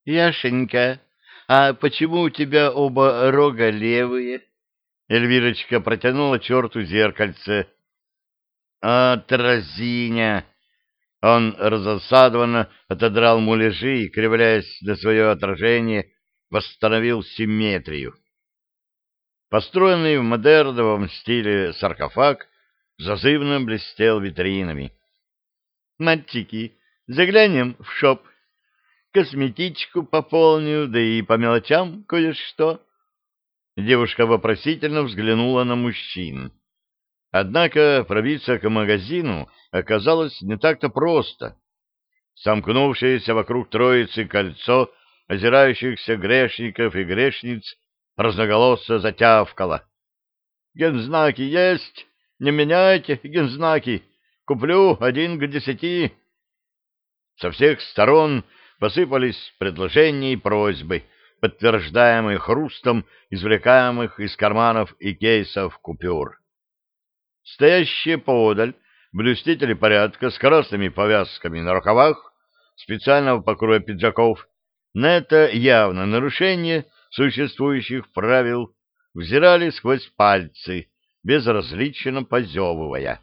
— Яшенька, а почему у тебя оба рога левые? Эльвирочка протянула черту зеркальце. — Отразиня! Он разосадованно отодрал муляжи и, кривляясь на свое отражение, восстановил симметрию. Построенный в модерновом стиле саркофаг зазывно блестел витринами. «Мальчики, заглянем в шоп. Косметичку пополню, да и по мелочам кое-что». Девушка вопросительно взглянула на мужчин. Однако пробиться к магазину оказалось не так-то просто. Сомкнувшееся вокруг троицы кольцо озирающихся грешников и грешниц разноголосо затявкало. «Гензнаки есть! Не меняйте гензнаки! Куплю один к десяти!» Со всех сторон посыпались предложения и просьбы, подтверждаемые хрустом извлекаемых из карманов и кейсов купюр. Стоящие поодаль блюстители порядка с красными повязками на рукавах, специального покроя пиджаков, на это явно нарушение существующих правил взирали сквозь пальцы, безразлично позевывая.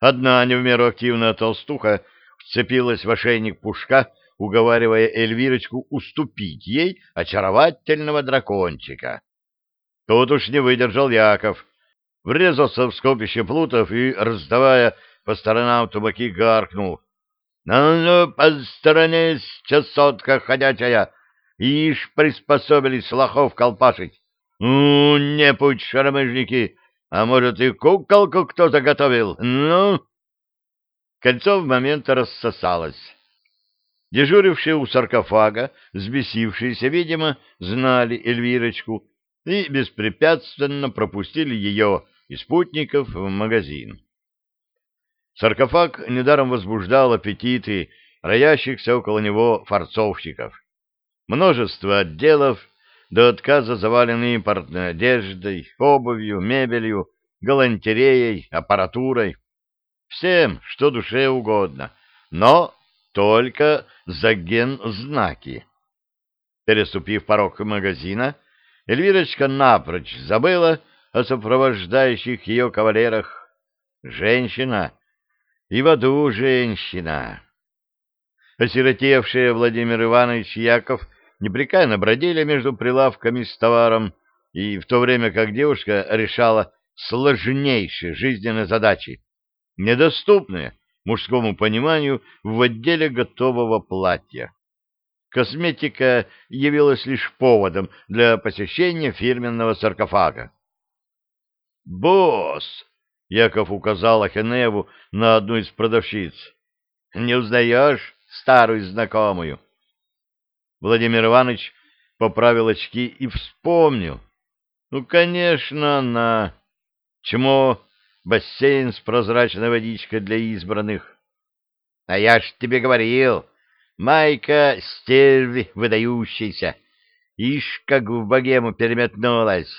Одна не в меру активная толстуха вцепилась в ошейник пушка, уговаривая Эльвирочку уступить ей очаровательного дракончика. Тут уж не выдержал Яков, врезался в скопище плутов и, раздавая по сторонам тубаки, гаркнул. «Ну-ну, посторонись, часотка ходячая! Ишь, приспособились лохов колпашить! Ну, не путь, шаромыжники! А может, и куколку кто заготовил? Ну...» Кольцо в момент рассосалось. Дежурившие у саркофага, взбесившиеся, видимо, знали Эльвирочку и беспрепятственно пропустили ее и спутников в магазин. Саркофаг недаром возбуждал аппетиты роящихся около него форцовщиков. Множество отделов до отказа завалены импортной одеждой, обувью, мебелью, галантереей, аппаратурой. Всем, что душе угодно, но только за ген-знаки. Переступив порог магазина, Эльвирочка напрочь забыла о сопровождающих ее кавалерах. Женщина и в аду женщина. Осиротевшие Владимир Иванович и Яков непрекаянно бродили между прилавками с товаром, и в то время как девушка решала сложнейшие жизненные задачи, недоступные мужскому пониманию в отделе готового платья. Косметика явилась лишь поводом для посещения фирменного саркофага. «Босс!» — Яков указал Ахеневу на одну из продавщиц. «Не узнаешь старую знакомую?» Владимир Иванович поправил очки и вспомнил. «Ну, конечно, она. Чмо, бассейн с прозрачной водичкой для избранных. А я ж тебе говорил, майка стерви выдающаяся. Ишь, как в богему переметнулась.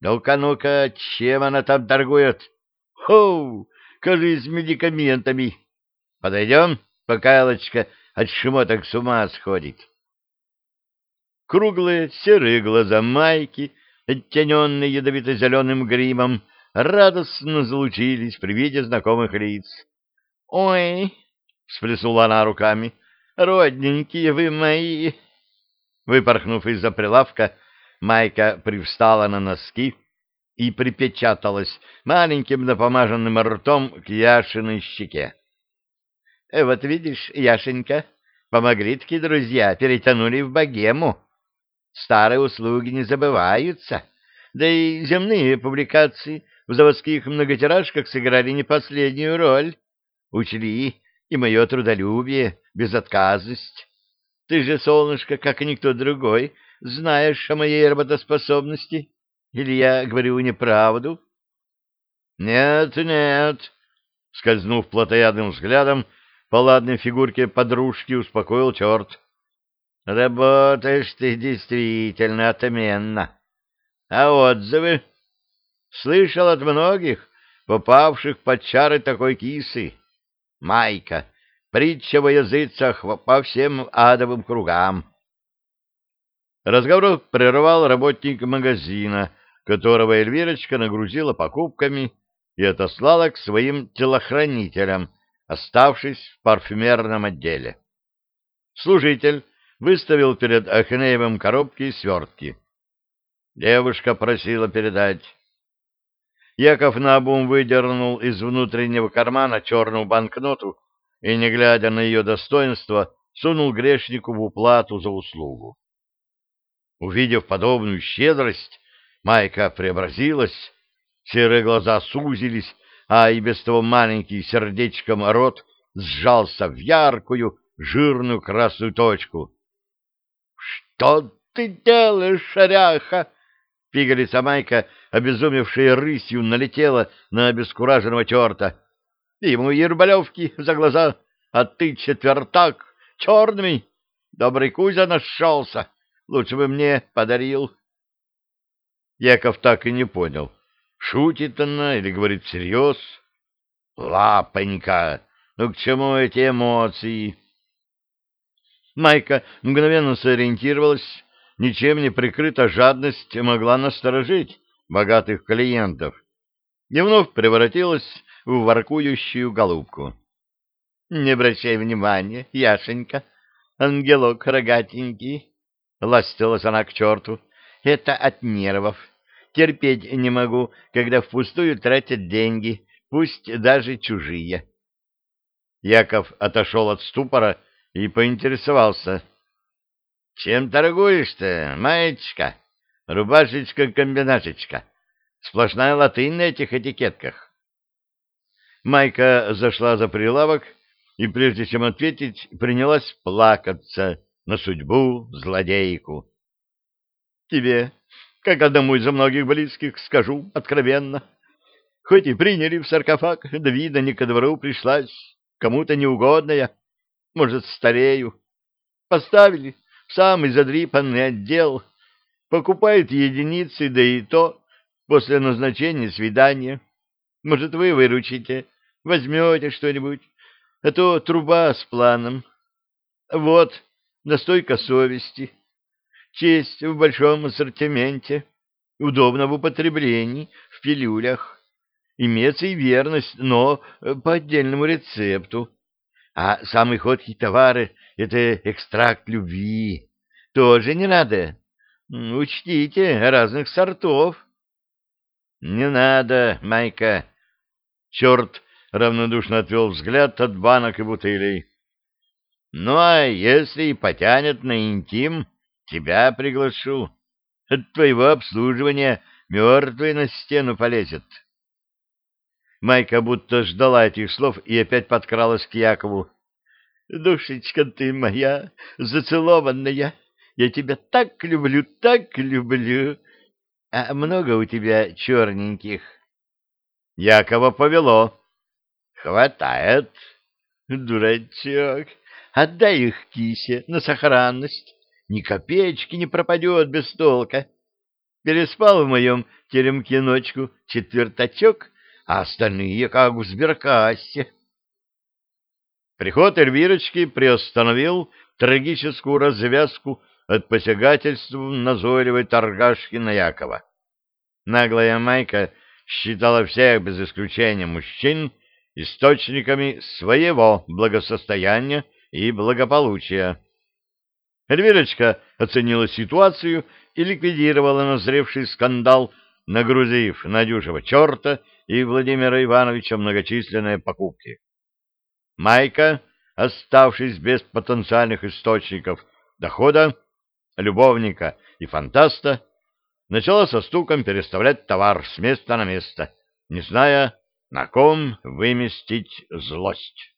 Ну-ка, ну-ка, чем она там торгует? Хоу, кажись, медикаментами. Подойдем, пока Аллочка от шмоток с ума сходит. Круглые серые глаза майки, оттененные ядовито-зеленым гримом, радостно залучились при виде знакомых лиц. «Ой!» — всплеснула она руками. «Родненькие вы мои!» Выпорхнув из-за прилавка, Майка привстала на носки и припечаталась маленьким напомаженным ртом к Яшиной щеке. «Э, — Вот видишь, Яшенька, помогли такие друзья, перетянули в богему. Старые услуги не забываются, да и земные публикации в заводских многотиражках сыграли не последнюю роль. Учли и мое трудолюбие, безотказность. Ты же, солнышко, как и никто другой, — знаешь о моей работоспособности? Или я говорю неправду? Нет, нет, скользнув плотоядным взглядом по ладной фигурке подружки, успокоил черт. Работаешь ты действительно отменно. А отзывы? Слышал от многих, попавших под чары такой кисы. Майка, притча во языцах по всем адовым кругам. Разговор прервал работник магазина, которого Эльвирочка нагрузила покупками и отослала к своим телохранителям, оставшись в парфюмерном отделе. Служитель выставил перед Ахнеевым коробки и свертки. Девушка просила передать. Яков наобум выдернул из внутреннего кармана черную банкноту и, не глядя на ее достоинство, сунул грешнику в уплату за услугу. Увидев подобную щедрость, Майка преобразилась, серые глаза сузились, а и без того маленький сердечком рот сжался в яркую, жирную красную точку. — Что ты делаешь, шаряха? Пигалица Майка, обезумевшая рысью, налетела на обескураженного черта. Ему ербалевки за глаза, а ты четвертак, черный. Добрый Кузя нашелся, лучше бы мне подарил. Яков так и не понял, шутит она или говорит всерьез. Лапонька, ну к чему эти эмоции? Майка мгновенно сориентировалась, ничем не прикрыта жадность могла насторожить богатых клиентов и вновь превратилась в воркующую голубку. — Не обращай внимания, Яшенька, ангелок рогатенький, — ластилась она к черту, — это от нервов. Терпеть не могу, когда впустую тратят деньги, пусть даже чужие. Яков отошел от ступора и поинтересовался. Чем торгуешь-то, маечка? Рубашечка-комбинашечка. Сплошная латынь на этих этикетках. Майка зашла за прилавок и, прежде чем ответить, принялась плакаться на судьбу злодейку. Тебе, как одному из многих близких, скажу откровенно. Хоть и приняли в саркофаг, да вида не ко двору пришлась, кому-то неугодная, может, старею. Поставили самый задрипанный отдел, покупает единицы, да и то после назначения свидания. Может, вы выручите, возьмете что-нибудь, а то труба с планом. Вот, настойка совести, честь в большом ассортименте, удобно в употреблении, в пилюлях. Имеется и верность, но по отдельному рецепту. А самый ходкий товары — это экстракт любви. Тоже не надо. Учтите, разных сортов. Не надо, Майка. Черт равнодушно отвел взгляд от банок и бутылей. Ну, а если и потянет на интим, тебя приглашу. От твоего обслуживания мертвый на стену полезет. Майка будто ждала этих слов и опять подкралась к Якову. — Душечка ты моя, зацелованная, я тебя так люблю, так люблю. А много у тебя черненьких? Якова повело. — Хватает. — Дурачок, отдай их кисе на сохранность. Ни копеечки не пропадет без толка. Переспал в моем теремке ночку четвертачок — а остальные как в сберкассе. Приход Эльвирочки приостановил трагическую развязку от посягательств назойливой торгашки на Якова. Наглая Майка считала всех, без исключения мужчин, источниками своего благосостояния и благополучия. Эльвирочка оценила ситуацию и ликвидировала назревший скандал, нагрузив Надюшева черта и Владимира Ивановича многочисленные покупки. Майка, оставшись без потенциальных источников дохода, любовника и фантаста, начала со стуком переставлять товар с места на место, не зная, на ком выместить злость.